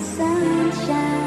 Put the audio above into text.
sunshine.